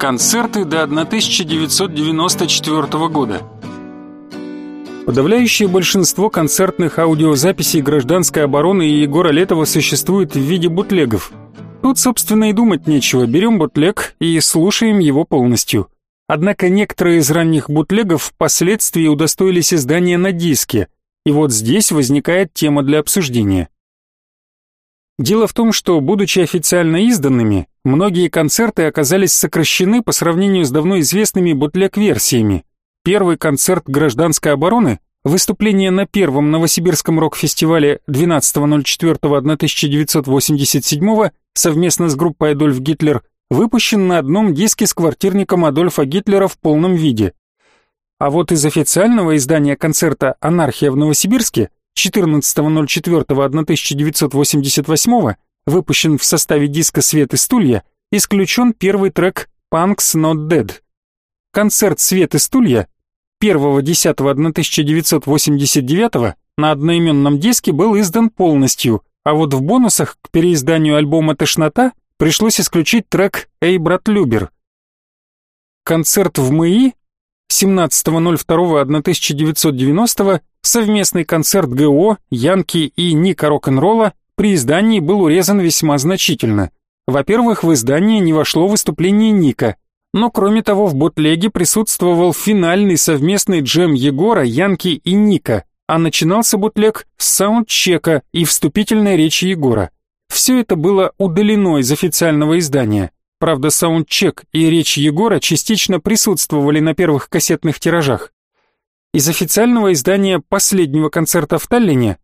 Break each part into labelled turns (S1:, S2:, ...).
S1: Концерты до 1994 года. Подавляющее большинство концертных аудиозаписей гражданской обороны и Егора Летова существует в виде бутлегов. Тут, собственно, и думать нечего, берем бутлег и слушаем его полностью. Однако некоторые из ранних бутлегов впоследствии удостоились издания на диске, и вот здесь возникает тема для обсуждения. Дело в том, что, будучи официально изданными, многие концерты оказались сокращены по сравнению с давно известными бутлег-версиями. Первый концерт гражданской обороны, выступление на первом Новосибирском рок-фестивале 12.04.1987 совместно с группой Адольф Гитлер, выпущен на одном диске с квартирником Адольфа Гитлера в полном виде. А вот из официального издания концерта «Анархия в Новосибирске» 14.04.1988, выпущен в составе диска «Свет и стулья», исключен первый трек «Punks Not Dead». Концерт «Свет и стулья» 1.10.1989 на одноименном диске был издан полностью, а вот в бонусах к переизданию альбома «Тошнота» пришлось исключить трек «Эй, брат Любер». Концерт в МАИ 17.02.1990 совместный концерт ГО, Янки и Ника Рок-н-ролла при издании был урезан весьма значительно. Во-первых, в издание не вошло выступление Ника, но кроме того в ботлеге присутствовал финальный совместный джем Егора, Янки и Ника, а начинался ботлег с саундчека и вступительной речи Егора. Все это было удалено из официального издания. Правда, саундчек и речь Егора частично присутствовали на первых кассетных тиражах. Из официального издания последнего концерта в Таллине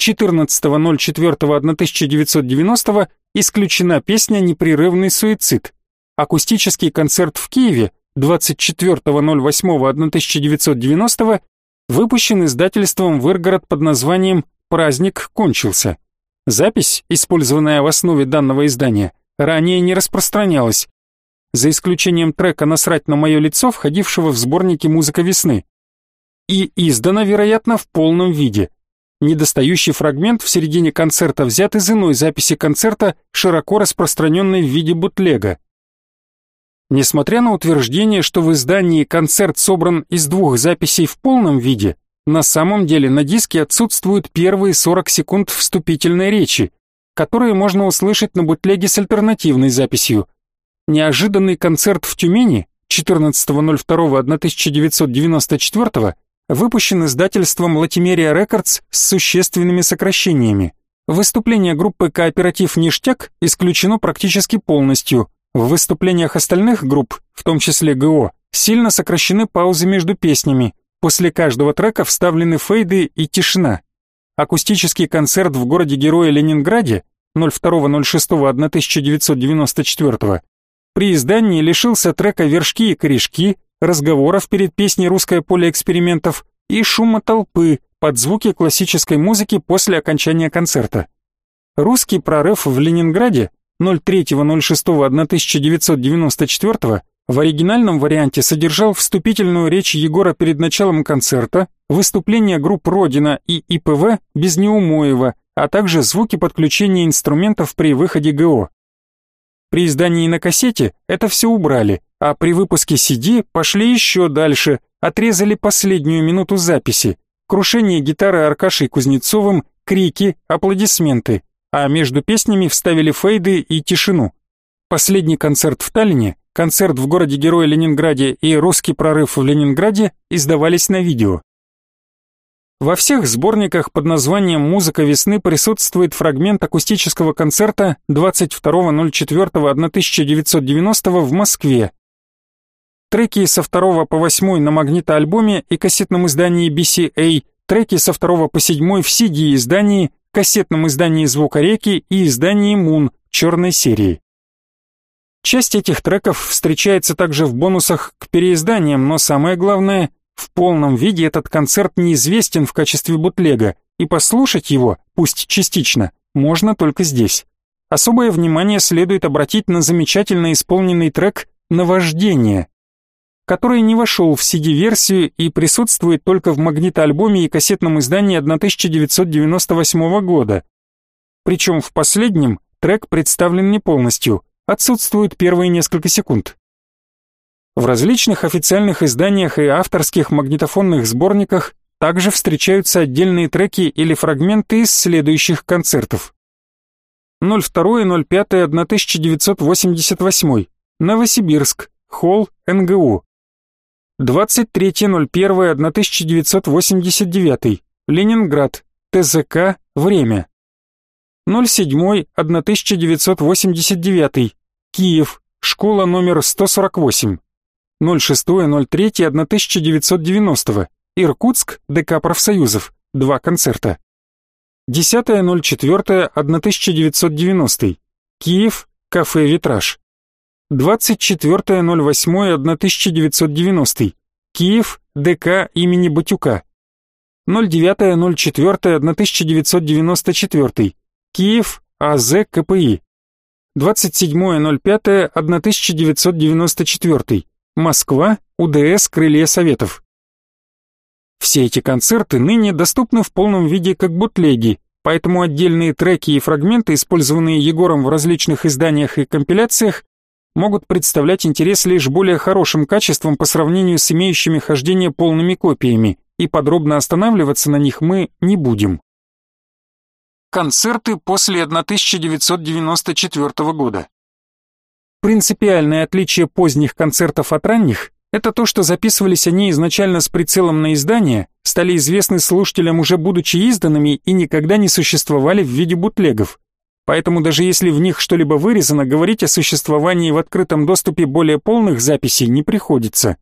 S1: 14.04.1990 исключена песня «Непрерывный суицид». Акустический концерт в Киеве 24.08.1990 выпущен издательством «Выргород» под названием «Праздник кончился». Запись, использованная в основе данного издания, ранее не распространялась, за исключением трека «Насрать на мое лицо», входившего в сборники «Музыка весны». И издана, вероятно, в полном виде. Недостающий фрагмент в середине концерта взят из иной записи концерта, широко распространенной в виде бутлега. Несмотря на утверждение, что в издании концерт собран из двух записей в полном виде, на самом деле на диске отсутствуют первые 40 секунд вступительной речи, которые можно услышать на бутлеге с альтернативной записью. Неожиданный концерт в Тюмени 14.02.1994 выпущен издательством Латимерия Рекордс с существенными сокращениями. Выступление группы «Кооператив Ништяк» исключено практически полностью. В выступлениях остальных групп, в том числе ГО, сильно сокращены паузы между песнями. После каждого трека вставлены фейды и тишина. Акустический концерт в городе-герое Ленинграде 02.06.1994 при издании лишился трека «Вершки и корешки», разговоров перед песней «Русское поле экспериментов» и шума толпы под звуки классической музыки после окончания концерта. Русский прорыв в Ленинграде 03.06.1994 в оригинальном варианте содержал вступительную речь Егора перед началом концерта, выступление групп «Родина» и ИПВ без Неумоева, а также звуки подключения инструментов при выходе ГО. При издании на кассете это все убрали, а при выпуске CD пошли еще дальше, отрезали последнюю минуту записи, крушение гитары Аркашей Кузнецовым, крики, аплодисменты, а между песнями вставили фейды и тишину. Последний концерт в Таллине концерт в городе-герое Ленинграде и русский прорыв в Ленинграде издавались на видео. Во всех сборниках под названием «Музыка весны» присутствует фрагмент акустического концерта 22.04.1990 в Москве. Треки со 2 по 8 на магнитоальбоме и кассетном издании BCA, треки со 2 по 7 в CD-издании, кассетном издании «Звукореки» и издании «Мун» черной серии. Часть этих треков встречается также в бонусах к переизданиям, но самое главное, в полном виде этот концерт неизвестен в качестве бутлега, и послушать его, пусть частично, можно только здесь. Особое внимание следует обратить на замечательно исполненный трек «Наваждение», который не вошел в CD-версию и присутствует только в магнитоальбоме и кассетном издании 1998 года. Причем в последнем трек представлен не полностью – Отсутствуют первые несколько секунд. В различных официальных изданиях и авторских магнитофонных сборниках также встречаются отдельные треки или фрагменты из следующих концертов. 02.05.1988. Новосибирск. Холл НГУ. 23.01.1989. Ленинград. ТЗК. Время. 07.1989. Киев. Школа номер 148. 06.03.1990. Иркутск. ДК профсоюзов. Два концерта. 10.04.1990. Киев. Кафе «Витраж». 24.08.1990. Киев. ДК имени Батюка. 09.04.1994. Киев. АЗ КПИ. 27.05.1994. Москва. УДС Крылья Советов. Все эти концерты ныне доступны в полном виде как бутлеги, поэтому отдельные треки и фрагменты, использованные Егором в различных изданиях и компиляциях, могут представлять интерес лишь более хорошим качеством по сравнению с имеющими хождение полными копиями, и подробно останавливаться на них мы не будем. Концерты после 1994 года Принципиальное отличие поздних концертов от ранних это то, что записывались они изначально с прицелом на издание, стали известны слушателям уже будучи изданными и никогда не существовали в виде бутлегов. Поэтому даже если в них что-либо вырезано, говорить о существовании в открытом доступе более полных записей не приходится.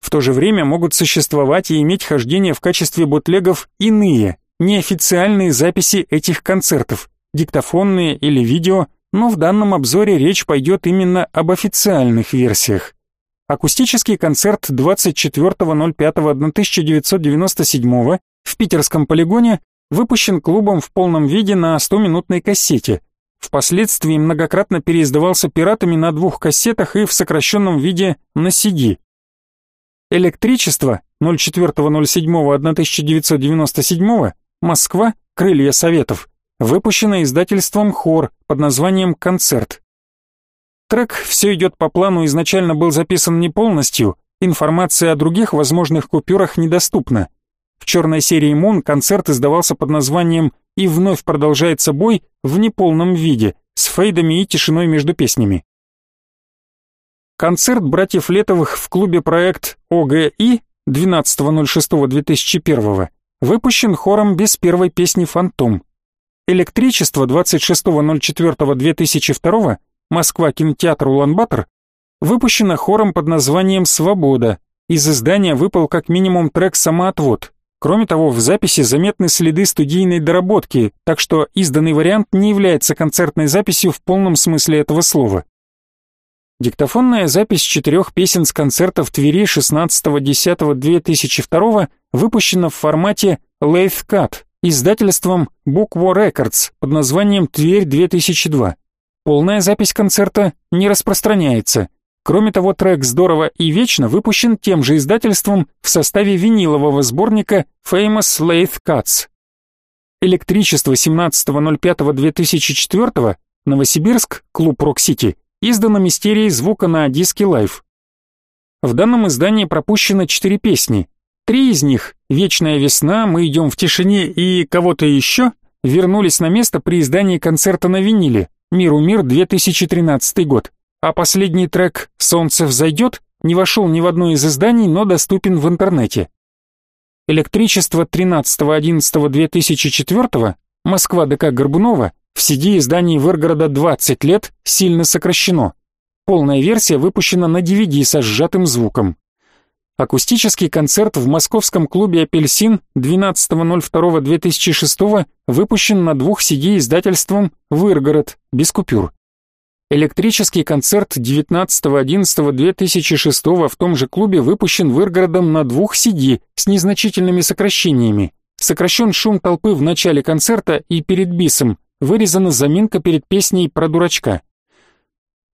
S1: В то же время могут существовать и иметь хождение в качестве бутлегов иные, неофициальные записи этих концертов, диктофонные или видео, но в данном обзоре речь пойдет именно об официальных версиях. Акустический концерт 24.05.1997 в питерском полигоне выпущен клубом в полном виде на 100-минутной кассете. Впоследствии многократно переиздавался пиратами на двух кассетах и в сокращенном виде на CD. Электричество 04.07.1997 Москва, Крылья Советов, выпущено издательством Хор под названием «Концерт». Трек «Все идет по плану» изначально был записан не полностью, информация о других возможных купюрах недоступна. В черной серии Moon концерт издавался под названием «И вновь продолжается бой» в неполном виде, с фейдами и тишиной между песнями. Концерт братьев Летовых в клубе проект ОГИ 12.06.2001 выпущен хором без первой песни «Фантом». Электричество 26.04.2002 Москва, кинотеатр Улан-Батор, выпущена хором под названием «Свобода». Из издания выпал как минимум трек «Самоотвод». Кроме того, в записи заметны следы студийной доработки, так что изданный вариант не является концертной записью в полном смысле этого слова. Диктофонная запись четырех песен с концерта в Твери 16.10.2002 выпущена в формате Lathe Cut издательством Bookwo Records под названием «Тверь 2002». Полная запись концерта не распространяется. Кроме того, трек «Здорово и вечно» выпущен тем же издательством в составе винилового сборника Famous Lathe Cuts. Электричество 17.05.2004, Новосибирск, клуб Рок-Сити, издано мистерией звука на диске Live. В данном издании пропущено четыре песни. Три из них «Вечная весна», «Мы идем в тишине» и «Кого-то еще» вернулись на место при издании концерта на виниле, «Миру мир» 2013 год, а последний трек «Солнце взойдет» не вошел ни в одно из изданий, но доступен в интернете. Электричество 13.11.2004, Москва ДК Горбунова, в CD издании Выргорода 20 лет, сильно сокращено. Полная версия выпущена на DVD со сжатым звуком. Акустический концерт в московском клубе «Апельсин» 12.02.2006 выпущен на двух CD издательством «Выргород» без купюр. Электрический концерт 19.11.2006 в том же клубе выпущен Выргородом на двух CD с незначительными сокращениями. Сокращен шум толпы в начале концерта и перед бисом, вырезана заминка перед песней про дурачка.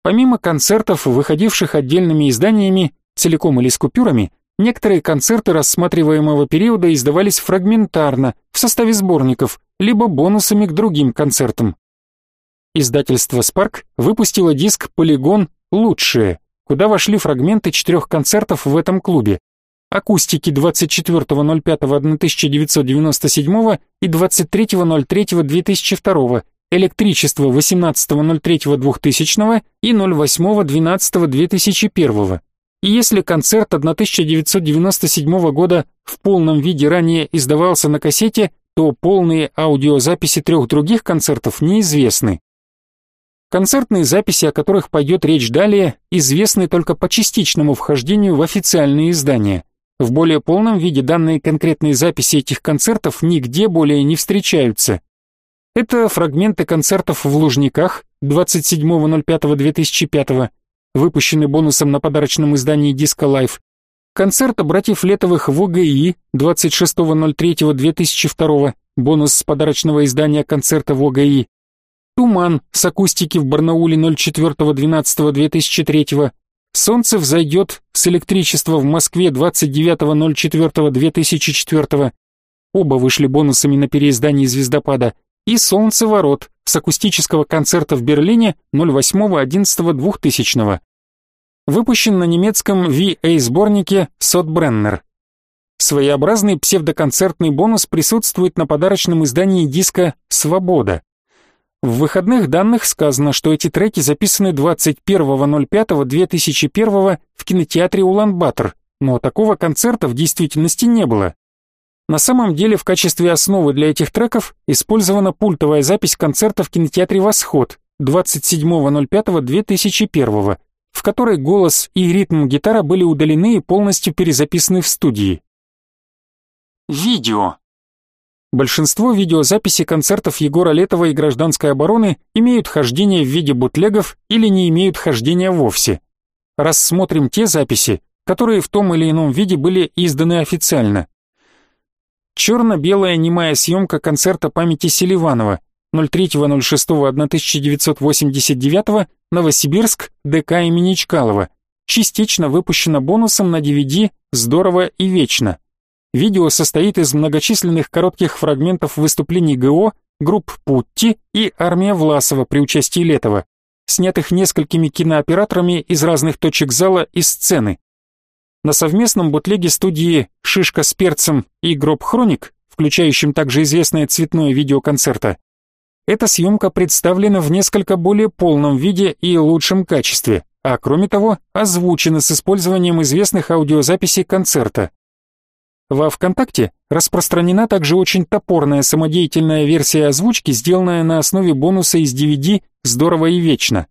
S1: Помимо концертов, выходивших отдельными изданиями, целиком или с купюрами, некоторые концерты рассматриваемого периода издавались фрагментарно, в составе сборников, либо бонусами к другим концертам. Издательство «Спарк» выпустило диск «Полигон. Лучшее», куда вошли фрагменты четырех концертов в этом клубе. Акустики 24.05.1997 и 23.03.2002, электричество 18.03.2000 и 08.12.2001. И если концерт 1997 года в полном виде ранее издавался на кассете, то полные аудиозаписи трех других концертов неизвестны. Концертные записи, о которых пойдет речь далее, известны только по частичному вхождению в официальные издания. В более полном виде данные конкретные записи этих концертов нигде более не встречаются. Это фрагменты концертов в Лужниках 27.05.2005 выпущенный бонусом на подарочном издании Disco Life. Концерт братьев Летовых в ОГИ 26.03.2002, бонус с подарочного издания концерта в ОГИ. Туман с акустики в Барнауле 04.12.2003, Солнце взойдет с электричества в Москве 29.04.2004. Оба вышли бонусами на переиздании «Звездопада» и «Солнцеворот» с акустического концерта в Берлине 08.11.2000. Выпущен на немецком VA-сборнике «Сотбреннер». Своеобразный псевдоконцертный бонус присутствует на подарочном издании диска «Свобода». В выходных данных сказано, что эти треки записаны 21.05.2001 в кинотеатре Улан-Батор, но такого концерта в действительности не было. На самом деле в качестве основы для этих треков использована пультовая запись концерта в кинотеатре «Восход» 27.05.2001, в которой голос и ритм гитара были удалены и полностью перезаписаны в студии. Видео. Большинство видеозаписей концертов Егора Летова и Гражданской обороны имеют хождение в виде бутлегов или не имеют хождения вовсе. Рассмотрим те записи, которые в том или ином виде были изданы официально. Черно-белая немая съемка концерта памяти Селиванова 03.06.1989 Новосибирск, ДК имени Чкалова. Частично выпущена бонусом на DVD «Здорово и вечно». Видео состоит из многочисленных коротких фрагментов выступлений ГО, групп Путти и армия Власова при участии Летова, снятых несколькими кинооператорами из разных точек зала и сцены. На совместном бутлеге студии «Шишка с перцем» и «Гроб Хроник», включающем также известное цветное видео концерта, эта съемка представлена в несколько более полном виде и лучшем качестве, а кроме того озвучена с использованием известных аудиозаписей концерта. Во ВКонтакте распространена также очень топорная самодеятельная версия озвучки, сделанная на основе бонуса из DVD «Здорово и вечно».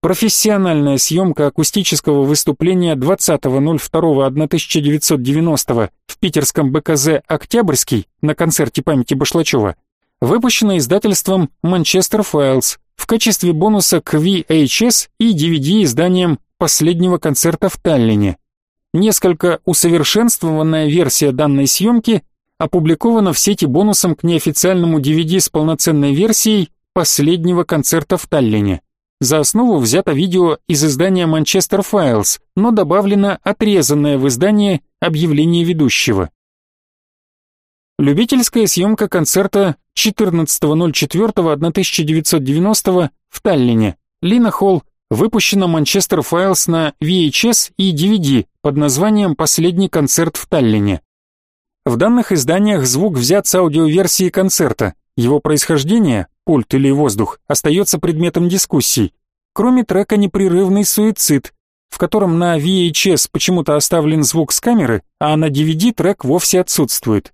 S1: Профессиональная съемка акустического выступления 20.02.1990 в питерском БКЗ «Октябрьский» на концерте памяти Башлачева выпущена издательством Manchester Files в качестве бонуса к VHS и DVD изданием последнего концерта в Таллине. Несколько усовершенствованная версия данной съемки опубликована в сети бонусом к неофициальному DVD с полноценной версией последнего концерта в Таллине. За основу взято видео из издания Manchester Files, но добавлено отрезанное в издании объявление ведущего. Любительская съемка концерта 14.04.1990 в Таллине. Лина Холл выпущена Manchester Files на VHS и DVD под названием «Последний концерт в Таллине». В данных изданиях звук взят с аудиоверсии концерта, его происхождение, пульт или воздух, остается предметом дискуссий. Кроме трека «Непрерывный суицид», в котором на VHS почему-то оставлен звук с камеры, а на DVD трек вовсе отсутствует.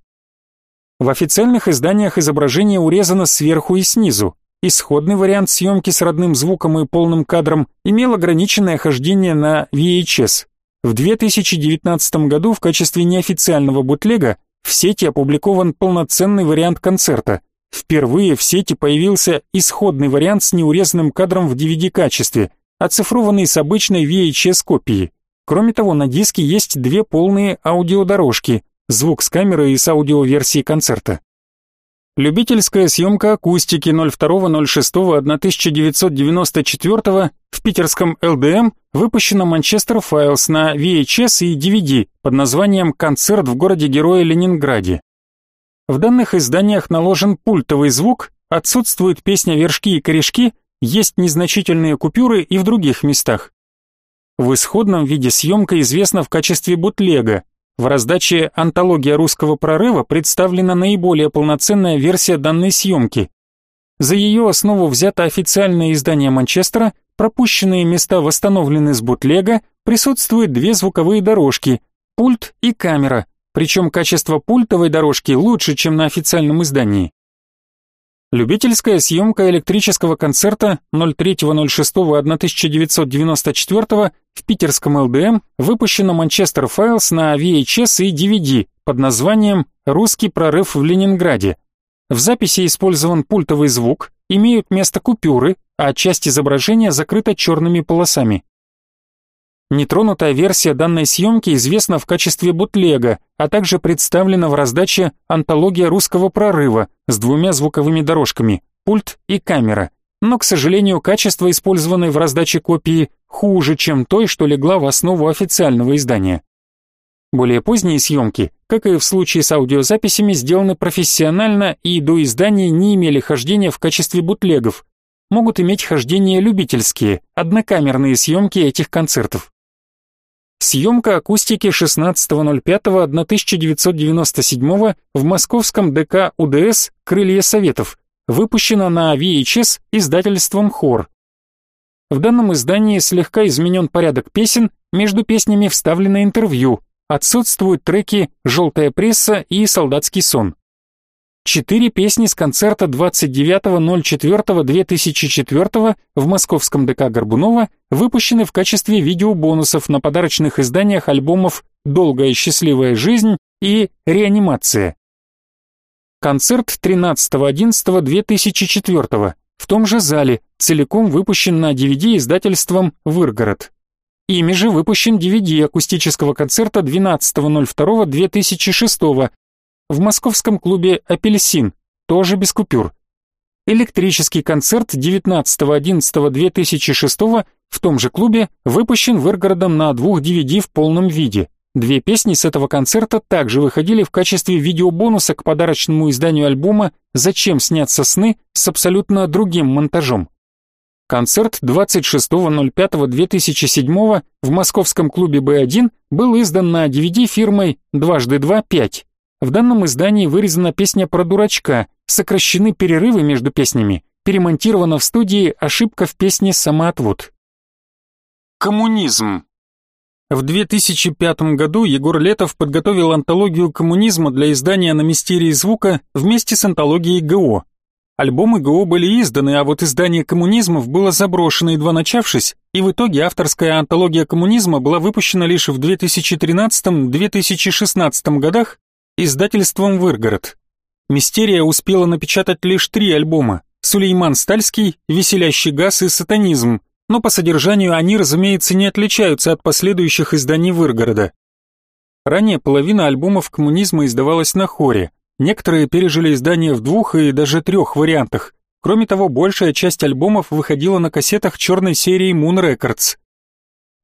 S1: В официальных изданиях изображение урезано сверху и снизу. Исходный вариант съемки с родным звуком и полным кадром имел ограниченное хождение на VHS. В 2019 году в качестве неофициального бутлега в сети опубликован полноценный вариант концерта. Впервые в сети появился исходный вариант с неурезанным кадром в DVD-качестве, оцифрованный с обычной VHS-копии. Кроме того, на диске есть две полные аудиодорожки, звук с камеры и с аудиоверсией концерта. Любительская съемка акустики 02.06.1994 в питерском ЛДМ выпущена Manchester Files на VHS и DVD под названием «Концерт в городе-герое Ленинграде». В данных изданиях наложен пультовый звук, отсутствует песня вершки и корешки, есть незначительные купюры и в других местах. В исходном виде съемка известна в качестве бутлега. В раздаче «Антология русского прорыва» представлена наиболее полноценная версия данной съемки. За ее основу взято официальное издание Манчестера, пропущенные места восстановлены с бутлега, присутствуют две звуковые дорожки, пульт и камера, причем качество пультовой дорожки лучше, чем на официальном издании. Любительская съемка электрического концерта 03.06.1994 в питерском ЛДМ выпущена Манчестер Files на VHS и DVD под названием «Русский прорыв в Ленинграде». В записи использован пультовый звук, имеют место купюры, а часть изображения закрыта черными полосами. Нетронутая версия данной съемки известна в качестве бутлега, а также представлена в раздаче «Антология русского прорыва» с двумя звуковыми дорожками «Пульт» и «Камера». Но, к сожалению, качество использованной в раздаче копии хуже, чем той, что легла в основу официального издания. Более поздние съемки, как и в случае с аудиозаписями, сделаны профессионально и до издания не имели хождения в качестве бутлегов. Могут иметь хождение любительские, однокамерные съемки этих концертов. Съемка акустики 16.05.1997 в московском ДК УДС «Крылья Советов», выпущена на VHS издательством «Хор». В данном издании слегка изменен порядок песен, между песнями вставлено интервью, отсутствуют треки «Желтая пресса» и «Солдатский сон». Четыре песни с концерта 29.04.2004 в московском ДК Горбунова выпущены в качестве видеобонусов на подарочных изданиях альбомов «Долгая счастливая жизнь» и «Реанимация». Концерт 13.11.2004 в том же зале, целиком выпущен на DVD издательством «Выргород». Ими же выпущен DVD акустического концерта 12.02.2006 в московском клубе «Апельсин», тоже без купюр. Электрический концерт 19.11.2006 в том же клубе выпущен Выргородом на двух DVD в полном виде. Две песни с этого концерта также выходили в качестве видеобонуса к подарочному изданию альбома «Зачем снятся сны» с абсолютно другим монтажом. Концерт 26.05.2007 в московском клубе «Б1» был издан на DVD фирмой «Дважды два пять». В данном издании вырезана песня про дурачка, сокращены перерывы между песнями, перемонтирована в студии ошибка в песне «Самоотвод». Коммунизм. В 2005 году Егор Летов подготовил антологию коммунизма для издания на Мистерии звука вместе с антологией ГО. Альбомы ГО были изданы, а вот издание коммунизмов было заброшено, едва начавшись, и в итоге авторская антология коммунизма была выпущена лишь в 2013-2016 годах издательством «Выргород». Мистерия успела напечатать лишь три альбома «Сулейман Стальский», «Веселящий газ» и «Сатанизм», но по содержанию они, разумеется, не отличаются от последующих изданий Выргорода. Ранее половина альбомов коммунизма издавалась на хоре, некоторые пережили издание в двух и даже трех вариантах. Кроме того, большая часть альбомов выходила на кассетах черной серии Moon Records.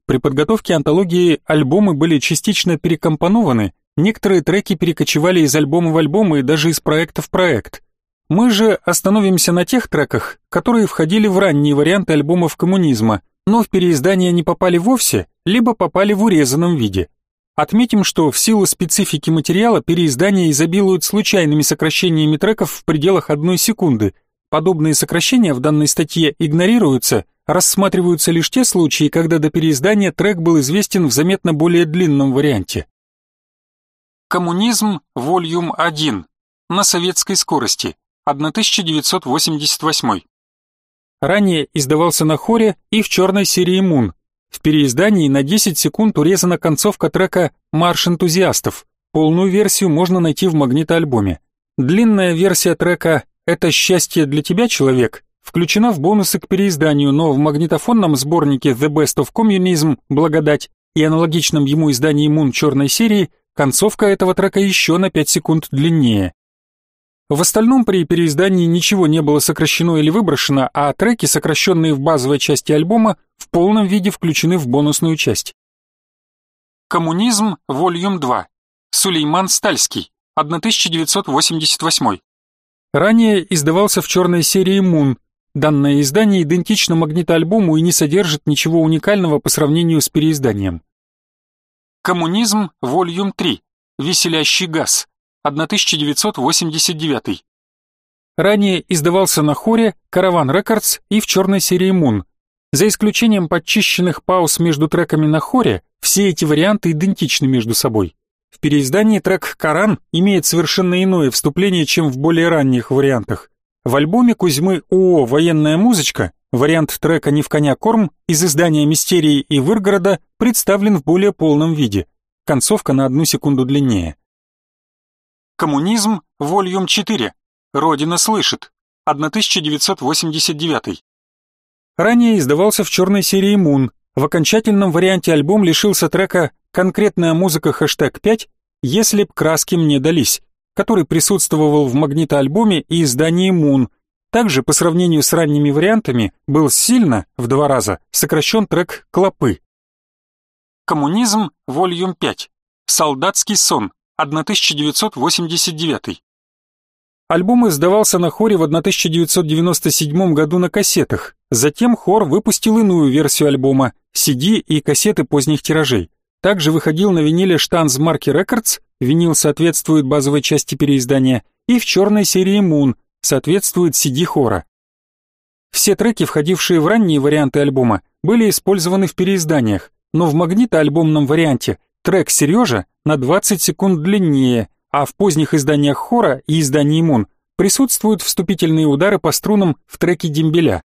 S1: При подготовке антологии альбомы были частично перекомпонованы, Некоторые треки перекочевали из альбома в альбом и даже из проекта в проект. Мы же остановимся на тех треках, которые входили в ранние варианты альбомов коммунизма, но в переиздание не попали вовсе, либо попали в урезанном виде. Отметим, что в силу специфики материала переиздания изобилуют случайными сокращениями треков в пределах одной секунды. Подобные сокращения в данной статье игнорируются, рассматриваются лишь те случаи, когда до переиздания трек был известен в заметно более длинном варианте. Коммунизм, Вольюм 1. На советской скорости. 1988. Ранее издавался на хоре и в черной серии Мун. В переиздании на 10 секунд урезана концовка трека «Марш энтузиастов». Полную версию можно найти в магнитоальбоме. Длинная версия трека «Это счастье для тебя, человек» включена в бонусы к переизданию, но в магнитофонном сборнике The Best of Communism «Благодать» и аналогичном ему издании Мун черной серии Концовка этого трека еще на 5 секунд длиннее. В остальном при переиздании ничего не было сокращено или выброшено, а треки, сокращенные в базовой части альбома, в полном виде включены в бонусную часть. Коммунизм, Волюм 2. Сулейман Стальский, 1988. Ранее издавался в черной серии Мун. Данное издание идентично магнитоальбому и не содержит ничего уникального по сравнению с переизданием. Коммунизм, Вольюм 3. Веселящий газ. 1989. Ранее издавался на хоре, Караван Рекордс и в черной серии Мун. За исключением подчищенных пауз между треками на хоре, все эти варианты идентичны между собой. В переиздании трек «Коран» имеет совершенно иное вступление, чем в более ранних вариантах. В альбоме Кузьмы ООО «Военная музычка» вариант трека «Не в коня корм» из издания «Мистерии» и «Выргорода» представлен в более полном виде. Концовка на одну секунду длиннее. Коммунизм, Вольюм 4. Родина слышит. 1989. Ранее издавался в черной серии Moon. В окончательном варианте альбом лишился трека «Конкретная музыка хэштег 5», «Если б краски мне дались», который присутствовал в магнитоальбоме и издании Moon. Также, по сравнению с ранними вариантами, был сильно, в два раза, сокращен трек «Клопы». Коммунизм, Вольюм 5. Солдатский сон, 1989. Альбом издавался на хоре в 1997 году на кассетах. Затем хор выпустил иную версию альбома, CD и кассеты поздних тиражей. Также выходил на виниле штанз марки Records, винил соответствует базовой части переиздания, и в черной серии Moon, соответствует CD хора. Все треки, входившие в ранние варианты альбома, были использованы в переизданиях, но в магнитоальбомном варианте трек «Сережа» на 20 секунд длиннее – а в поздних изданиях хора и издании Мун присутствуют вступительные удары по струнам в треке Дембеля.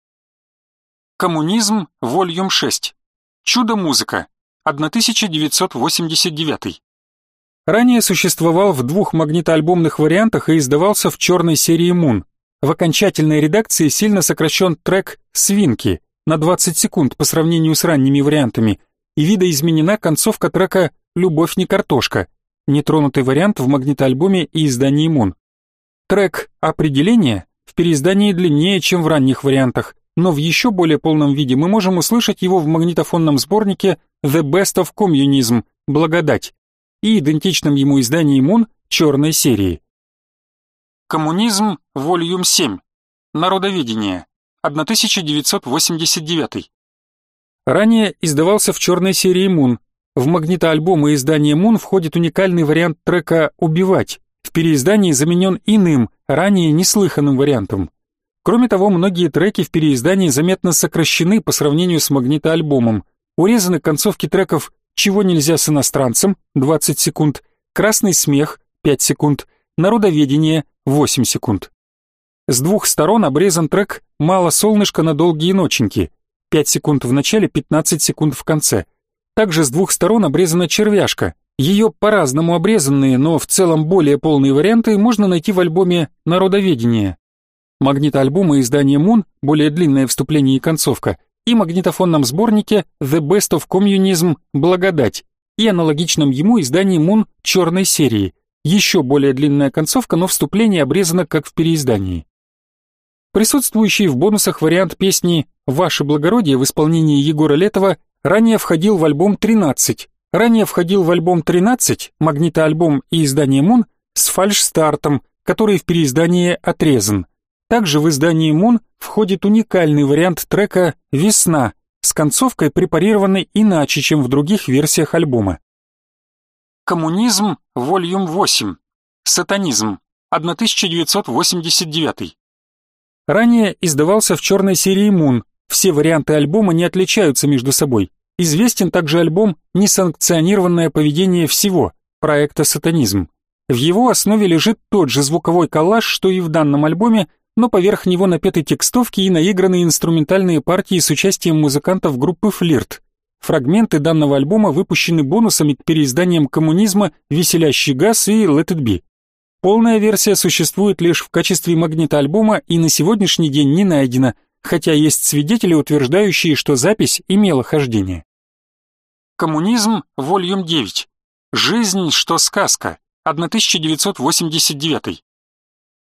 S1: Коммунизм, Вольюм 6. Чудо-музыка. 1989. Ранее существовал в двух магнитоальбомных вариантах и издавался в черной серии Мун. В окончательной редакции сильно сокращен трек «Свинки» на 20 секунд по сравнению с ранними вариантами, и видоизменена концовка трека «Любовь не картошка», нетронутый вариант в магнитоальбоме и издании Мун. Трек «Определение» в переиздании длиннее, чем в ранних вариантах, но в еще более полном виде мы можем услышать его в магнитофонном сборнике «The Best of Communism» «Благодать» и идентичном ему издании Мун черной серии. Коммунизм, Вольюм 7. Народоведение. 1989. Ранее издавался в черной серии Мун, в магнитоальбом и издание Moon входит уникальный вариант трека «Убивать», в переиздании заменен иным, ранее неслыханным вариантом. Кроме того, многие треки в переиздании заметно сокращены по сравнению с магнитоальбомом. Урезаны концовки треков «Чего нельзя с иностранцем» 20 секунд, «Красный смех» 5 секунд, «Народоведение» 8 секунд. С двух сторон обрезан трек «Мало солнышка на долгие ноченьки» 5 секунд в начале, 15 секунд в конце. Также с двух сторон обрезана червяшка. Ее по-разному обрезанные, но в целом более полные варианты можно найти в альбоме «Народоведение». Магнитоальбома издания Moon, более длинное вступление и концовка, и магнитофонном сборнике The Best of Communism «Благодать» и аналогичном ему издании Moon черной серии. Еще более длинная концовка, но вступление обрезано как в переиздании. Присутствующий в бонусах вариант песни «Ваше благородие» в исполнении Егора Летова ранее входил в альбом 13. Ранее входил в альбом 13, магнитоальбом и издание Moon с фальш-стартом, который в переиздании отрезан. Также в издании Moon входит уникальный вариант трека «Весна» с концовкой, препарированной иначе, чем в других версиях альбома. Коммунизм, Вольюм 8. Сатанизм. 1989. Ранее издавался в черной серии Moon, все варианты альбома не отличаются между собой. Известен также альбом «Несанкционированное поведение всего» проекта «Сатанизм». В его основе лежит тот же звуковой коллаж, что и в данном альбоме, но поверх него напеты текстовки и наигранные инструментальные партии с участием музыкантов группы «Флирт». Фрагменты данного альбома выпущены бонусами к переизданиям коммунизма «Веселящий газ» и «Let it be». Полная версия существует лишь в качестве магнитоальбома и на сегодняшний день не найдена, хотя есть свидетели, утверждающие, что запись имела хождение. Коммунизм, Вольюм 9. Жизнь, что сказка. 1989.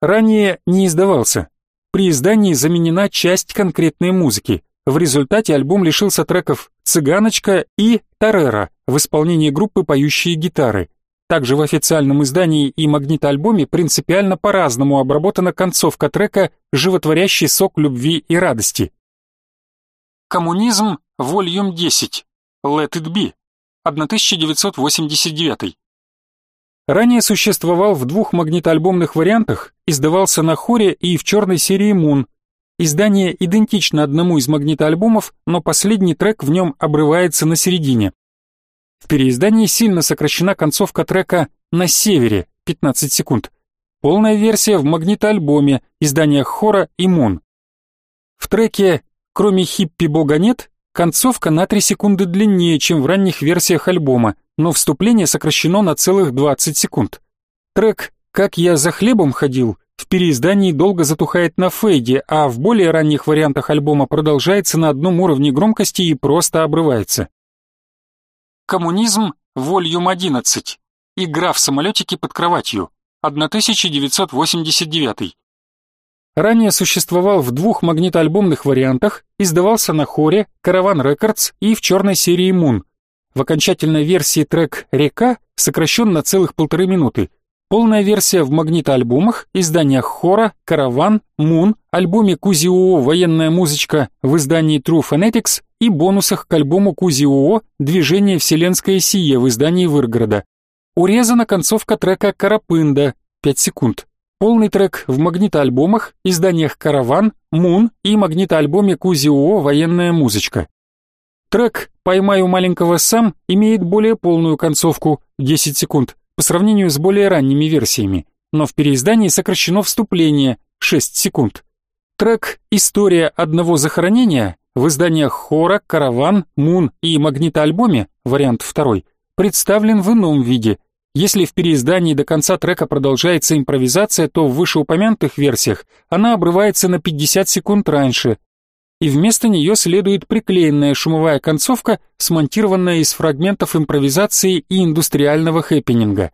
S1: Ранее не издавался. При издании заменена часть конкретной музыки. В результате альбом лишился треков «Цыганочка» и «Тарера» в исполнении группы «Поющие гитары». Также в официальном издании и магнитоальбоме принципиально по-разному обработана концовка трека «Животворящий сок любви и радости». Коммунизм, Вольюм 10, Let It Be, 1989. Ранее существовал в двух магнитоальбомных вариантах, издавался на хоре и в черной серии Moon. Издание идентично одному из магнитоальбомов, но последний трек в нем обрывается на середине. В переиздании сильно сокращена концовка трека «На севере» 15 секунд. Полная версия в магнитоальбоме, изданиях Хора и Мун. В треке «Кроме хиппи бога нет» концовка на 3 секунды длиннее, чем в ранних версиях альбома, но вступление сокращено на целых 20 секунд. Трек «Как я за хлебом ходил» в переиздании долго затухает на фейде, а в более ранних вариантах альбома продолжается на одном уровне громкости и просто обрывается. Коммунизм, Вольюм 11. Игра в самолетике под кроватью. 1989. Ранее существовал в двух магнитоальбомных вариантах, издавался на хоре, Караван Рекордс и в черной серии Moon. В окончательной версии трек «Река» сокращен на целых полторы минуты. Полная версия в магнитоальбомах, изданиях Хора, Караван, Moon, альбоме Кузио «Военная музычка» в издании True Phonetics и бонусах к альбому Кузио «Движение вселенское сие» в издании Выргорода. Урезана концовка трека «Карапында» 5 секунд. Полный трек в магнитоальбомах, изданиях «Караван», «Мун» и магнитоальбоме Кузио «Военная музычка». Трек «Поймаю маленького сам» имеет более полную концовку 10 секунд по сравнению с более ранними версиями, но в переиздании сокращено вступление 6 секунд. Трек «История одного захоронения» в изданиях Хора, Караван, Мун и Магнитоальбоме, вариант второй, представлен в ином виде. Если в переиздании до конца трека продолжается импровизация, то в вышеупомянутых версиях она обрывается на 50 секунд раньше, и вместо нее следует приклеенная шумовая концовка, смонтированная из фрагментов импровизации и индустриального хэппининга.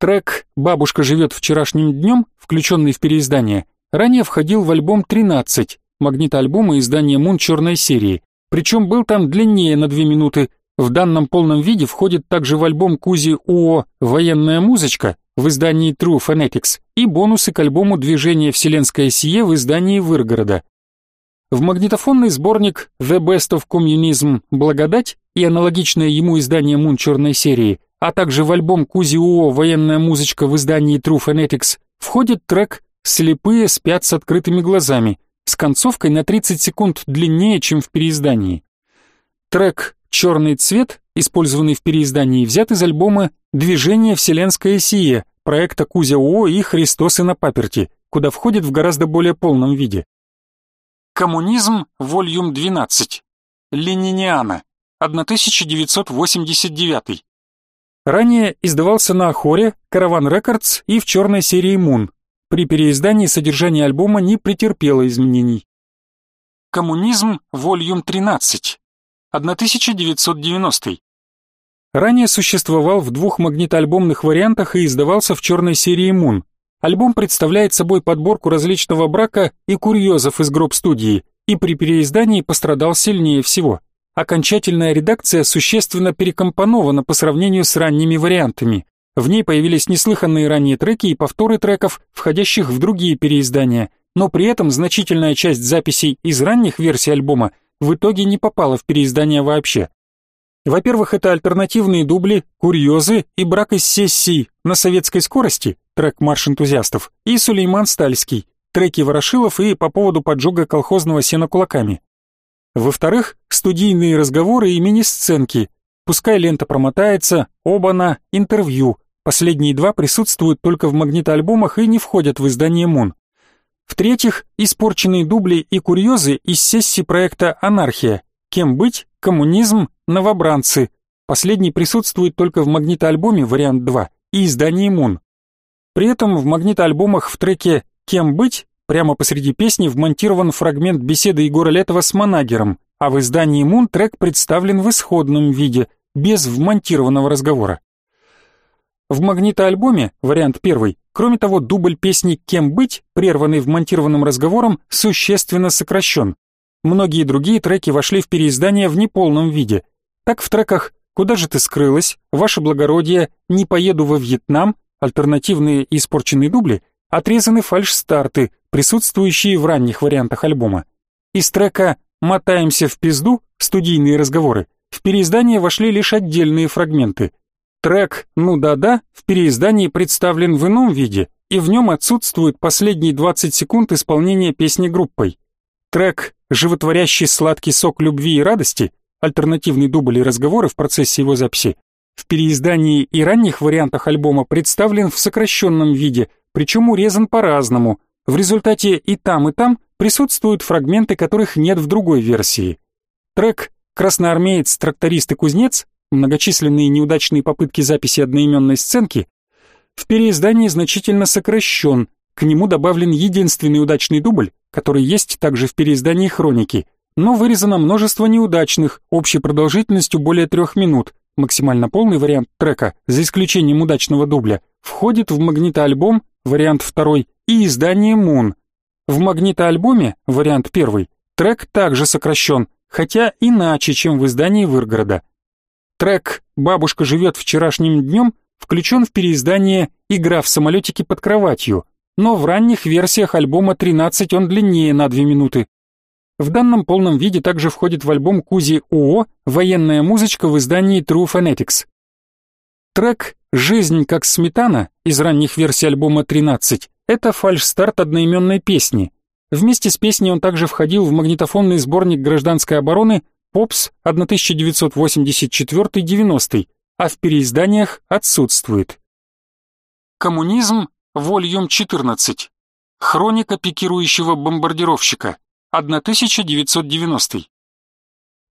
S1: Трек «Бабушка живет вчерашним днем», включенный в переиздание, ранее входил в альбом «13», магнитоальбома издания Мун черной серии, причем был там длиннее на 2 минуты. В данном полном виде входит также в альбом Кузи УО «Военная музычка» в издании True Phonetics и бонусы к альбому «Движение Вселенское сие» в издании Выргорода. В магнитофонный сборник The Best of Communism «Благодать» и аналогичное ему издание Мун черной серии, а также в альбом Кузи УО «Военная музычка» в издании True Phonetics входит трек «Слепые спят с открытыми глазами», с концовкой на 30 секунд длиннее, чем в переиздании. Трек «Черный цвет», использованный в переиздании, взят из альбома «Движение Вселенское сие» проекта Кузя ООО и «Христос и на паперти», куда входит в гораздо более полном виде. Коммунизм, вольюм 12. Лениниана, 1989. Ранее издавался на Ахоре, Караван Рекордс и в черной серии Мун. При переиздании содержание альбома не претерпело изменений. Коммунизм, Вольюм 13, 1990. Ранее существовал в двух магнитоальбомных вариантах и издавался в черной серии Moon. Альбом представляет собой подборку различного брака и курьезов из гроб-студии, и при переиздании пострадал сильнее всего. Окончательная редакция существенно перекомпонована по сравнению с ранними вариантами. В ней появились неслыханные ранние треки и повторы треков, входящих в другие переиздания, но при этом значительная часть записей из ранних версий альбома в итоге не попала в переиздание вообще. Во-первых, это альтернативные дубли, курьезы и брак из сессий на советской скорости, трек «Марш энтузиастов», и Сулейман Стальский, треки Ворошилов и по поводу поджога колхозного сена кулаками. Во-вторых, студийные разговоры и мини-сценки, пускай лента промотается, оба-на, интервью, Последние два присутствуют только в магнитоальбомах и не входят в издание Мун. В-третьих, испорченные дубли и курьезы из сессии проекта «Анархия», «Кем быть?», «Коммунизм», «Новобранцы». Последний присутствует только в магнитоальбоме вариант 2 и издании Мун. При этом в магнитоальбомах в треке «Кем быть?» прямо посреди песни вмонтирован фрагмент беседы Егора Летова с Манагером, а в издании Мун трек представлен в исходном виде, без вмонтированного разговора. В магнитоальбоме, вариант первый, кроме того, дубль песни «Кем быть», прерванный вмонтированным разговором, существенно сокращен. Многие другие треки вошли в переиздание в неполном виде. Так в треках «Куда же ты скрылась? Ваше благородие, не поеду во Вьетнам», альтернативные и испорченные дубли, отрезаны фальш-старты, присутствующие в ранних вариантах альбома. Из трека «Мотаемся в пизду» студийные разговоры в переиздание вошли лишь отдельные фрагменты. Трек «Ну да-да» в переиздании представлен в ином виде, и в нем отсутствуют последние 20 секунд исполнения песни группой. Трек «Животворящий сладкий сок любви и радости» альтернативный дубль и разговоры в процессе его записи, в переиздании и ранних вариантах альбома представлен в сокращенном виде, причем урезан по-разному. В результате и там, и там присутствуют фрагменты, которых нет в другой версии. Трек «Красноармеец, тракторист и кузнец» многочисленные неудачные попытки записи одноименной сценки в переиздании значительно сокращен, к нему добавлен единственный удачный дубль, который есть также в переиздании хроники, но вырезано множество неудачных, общей продолжительностью более трех минут. Максимально полный вариант трека, за исключением удачного дубля, входит в магнитоальбом, вариант второй, и издание Moon. В магнитоальбоме, вариант первый, трек также сокращен, хотя иначе, чем в издании Выргорода. Трек «Бабушка живет вчерашним днем» включен в переиздание «Игра в самолетике под кроватью», но в ранних версиях альбома 13 он длиннее на 2 минуты. В данном полном виде также входит в альбом Кузи ООО военная музычка в издании True Phonetics. Трек «Жизнь как сметана» из ранних версий альбома 13 — это фальш-старт одноименной песни. Вместе с песней он также входил в магнитофонный сборник гражданской обороны «Попс» 1984-90, а в переизданиях отсутствует. Коммунизм Вольюм 14. Хроника пикирующего бомбардировщика. 1990.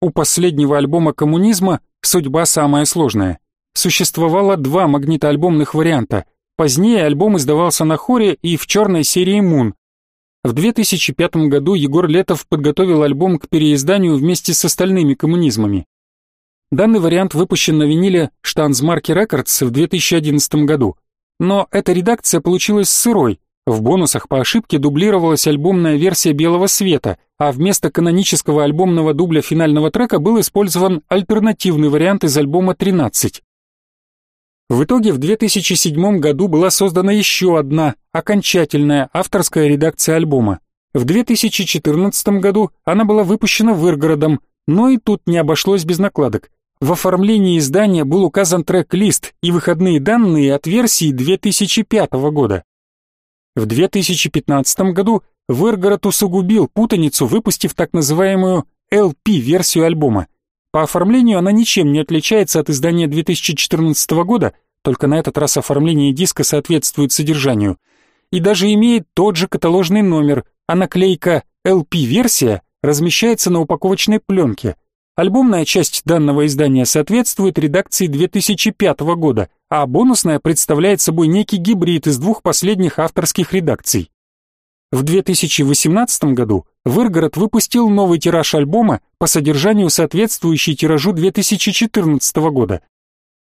S1: У последнего альбома коммунизма судьба самая сложная. Существовало два магнитоальбомных варианта. Позднее альбом издавался на хоре и в черной серии Moon. В 2005 году Егор Летов подготовил альбом к переизданию вместе с остальными коммунизмами. Данный вариант выпущен на виниле Штанзмарки Records в 2011 году. Но эта редакция получилась сырой. В бонусах по ошибке дублировалась альбомная версия «Белого света», а вместо канонического альбомного дубля финального трека был использован альтернативный вариант из альбома «13». В итоге в 2007 году была создана еще одна, окончательная авторская редакция альбома. В 2014 году она была выпущена Выргородом, но и тут не обошлось без накладок. В оформлении издания был указан трек-лист и выходные данные от версии 2005 года. В 2015 году Выргород усугубил путаницу, выпустив так называемую LP-версию альбома. По оформлению она ничем не отличается от издания 2014 года, только на этот раз оформление диска соответствует содержанию. И даже имеет тот же каталожный номер, а наклейка LP-версия размещается на упаковочной пленке – Альбомная часть данного издания соответствует редакции 2005 года, а бонусная представляет собой некий гибрид из двух последних авторских редакций. В 2018 году Выргород выпустил новый тираж альбома по содержанию соответствующий тиражу 2014 года,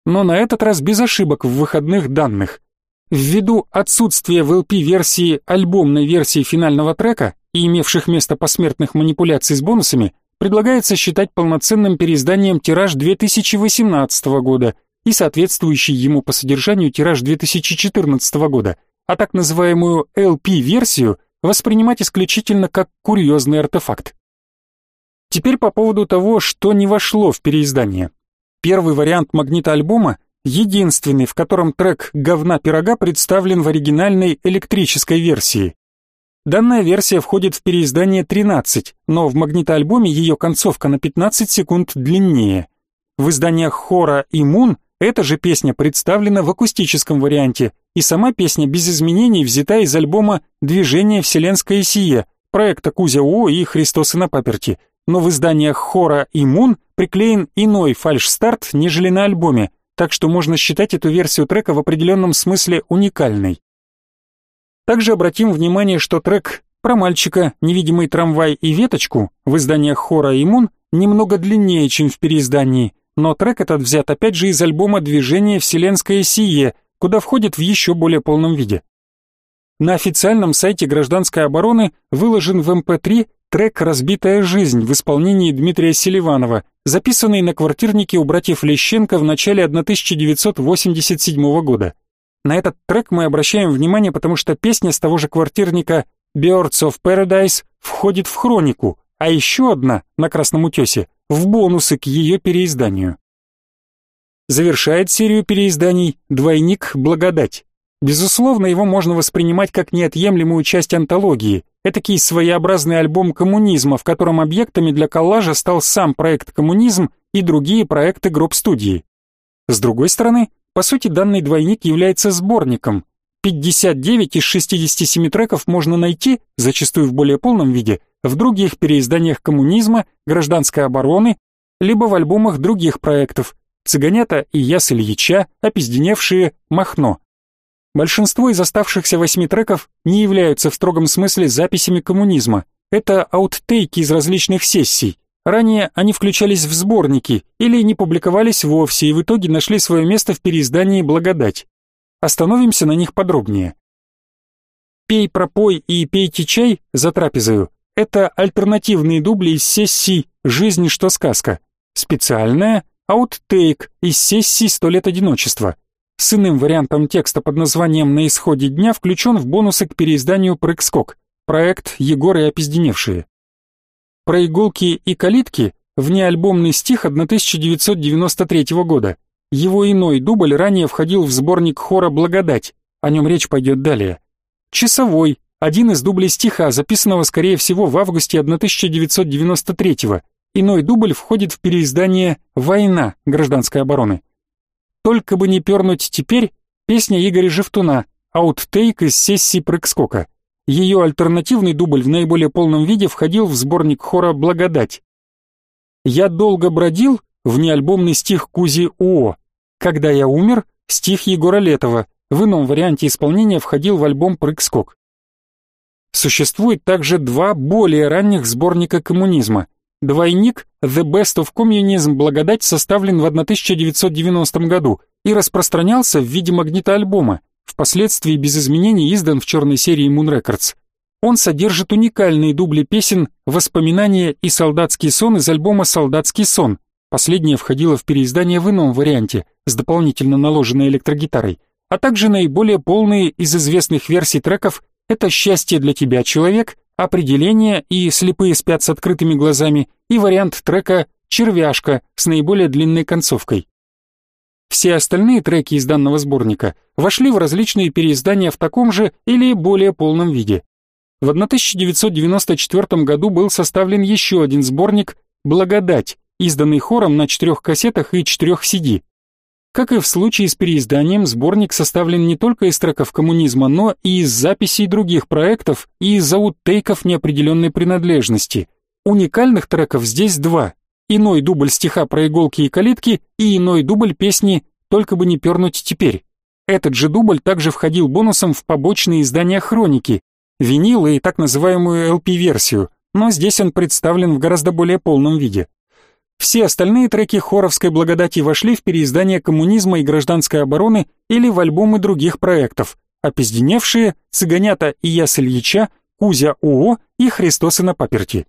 S1: но на этот раз без ошибок в выходных данных. Ввиду отсутствия в LP-версии альбомной версии финального трека и имевших место посмертных манипуляций с бонусами, предлагается считать полноценным переизданием тираж 2018 года и соответствующий ему по содержанию тираж 2014 года, а так называемую LP-версию воспринимать исключительно как курьезный артефакт. Теперь по поводу того, что не вошло в переиздание. Первый вариант магнита-альбома единственный, в котором трек «Говна пирога» представлен в оригинальной электрической версии. Данная версия входит в переиздание 13, но в магнитоальбоме ее концовка на 15 секунд длиннее. В изданиях Хора и Мун эта же песня представлена в акустическом варианте, и сама песня без изменений взята из альбома «Движение вселенское сие» проекта Кузя О и Христос и на паперти, но в изданиях Хора и Мун приклеен иной фальш-старт, нежели на альбоме, так что можно считать эту версию трека в определенном смысле уникальной. Также обратим внимание, что трек про мальчика, невидимый трамвай и веточку в изданиях Хора и Мун немного длиннее, чем в переиздании, но трек этот взят опять же из альбома «Движение Вселенское Сие», куда входит в еще более полном виде. На официальном сайте гражданской обороны выложен в MP3 трек «Разбитая жизнь» в исполнении Дмитрия Селиванова, записанный на квартирнике у братьев Лещенко в начале 1987 года. На этот трек мы обращаем внимание, потому что песня с того же квартирника Birds of Paradise входит в хронику, а еще одна на Красном утесе в бонусы к ее переизданию. Завершает серию переизданий двойник «Благодать». Безусловно, его можно воспринимать как неотъемлемую часть антологии, этакий своеобразный альбом коммунизма, в котором объектами для коллажа стал сам проект «Коммунизм» и другие проекты гроб-студии. С другой стороны, по сути, данный двойник является сборником. 59 из 67 треков можно найти, зачастую в более полном виде, в других переизданиях коммунизма, гражданской обороны, либо в альбомах других проектов «Цыганята» и «Яс Ильича», опизденевшие «Махно». Большинство из оставшихся восьми треков не являются в строгом смысле записями коммунизма. Это ауттейки из различных сессий. Ранее они включались в сборники или не публиковались вовсе и в итоге нашли свое место в переиздании «Благодать». Остановимся на них подробнее. «Пей пропой» и «Пейте чай» за трапезою — это альтернативные дубли из сессий «Жизнь, что сказка». Специальная «Ауттейк» из сессий «Сто лет одиночества». С иным вариантом текста под названием «На исходе дня» включен в бонусы к переизданию «Прыг-скок» проект «Егор и опизденевшие». Про иголки и калитки внеальбомный стих 1993 года. Его иной дубль ранее входил в сборник хора «Благодать», о нем речь пойдет далее. «Часовой», один из дублей стиха, записанного, скорее всего, в августе 1993 -го. Иной дубль входит в переиздание «Война» гражданской обороны. «Только бы не пернуть теперь» песня Игоря Жевтуна, ауттейк из сессии прыг-скока. Ее альтернативный дубль в наиболее полном виде входил в сборник хора «Благодать». «Я долго бродил» в неальбомный стих Кузи О. «Когда я умер» стих Егора Летова, в ином варианте исполнения входил в альбом «Прыг-скок». Существует также два более ранних сборника коммунизма. Двойник «The Best of Communism. Благодать» составлен в 1990 году и распространялся в виде магнитоальбома, впоследствии без изменений издан в черной серии Moon Records. Он содержит уникальные дубли песен «Воспоминания» и «Солдатский сон» из альбома «Солдатский сон». Последнее входило в переиздание в ином варианте, с дополнительно наложенной электрогитарой, а также наиболее полные из известных версий треков «Это счастье для тебя, человек», «Определение» и «Слепые спят с открытыми глазами» и вариант трека «Червяшка» с наиболее длинной концовкой. Все остальные треки из данного сборника вошли в различные переиздания в таком же или более полном виде. В 1994 году был составлен еще один сборник «Благодать», изданный хором на четырех кассетах и четырех CD. Как и в случае с переизданием, сборник составлен не только из треков коммунизма, но и из записей других проектов и из ауттейков неопределенной принадлежности. Уникальных треков здесь два иной дубль стиха про иголки и калитки и иной дубль песни «Только бы не пернуть теперь». Этот же дубль также входил бонусом в побочные издания хроники, винил и так называемую LP-версию, но здесь он представлен в гораздо более полном виде. Все остальные треки хоровской благодати вошли в переиздание коммунизма и гражданской обороны или в альбомы других проектов «Опизденевшие», «Цыганята» и «Я с Ильича», «Кузя ООО» и «Христосы на паперти».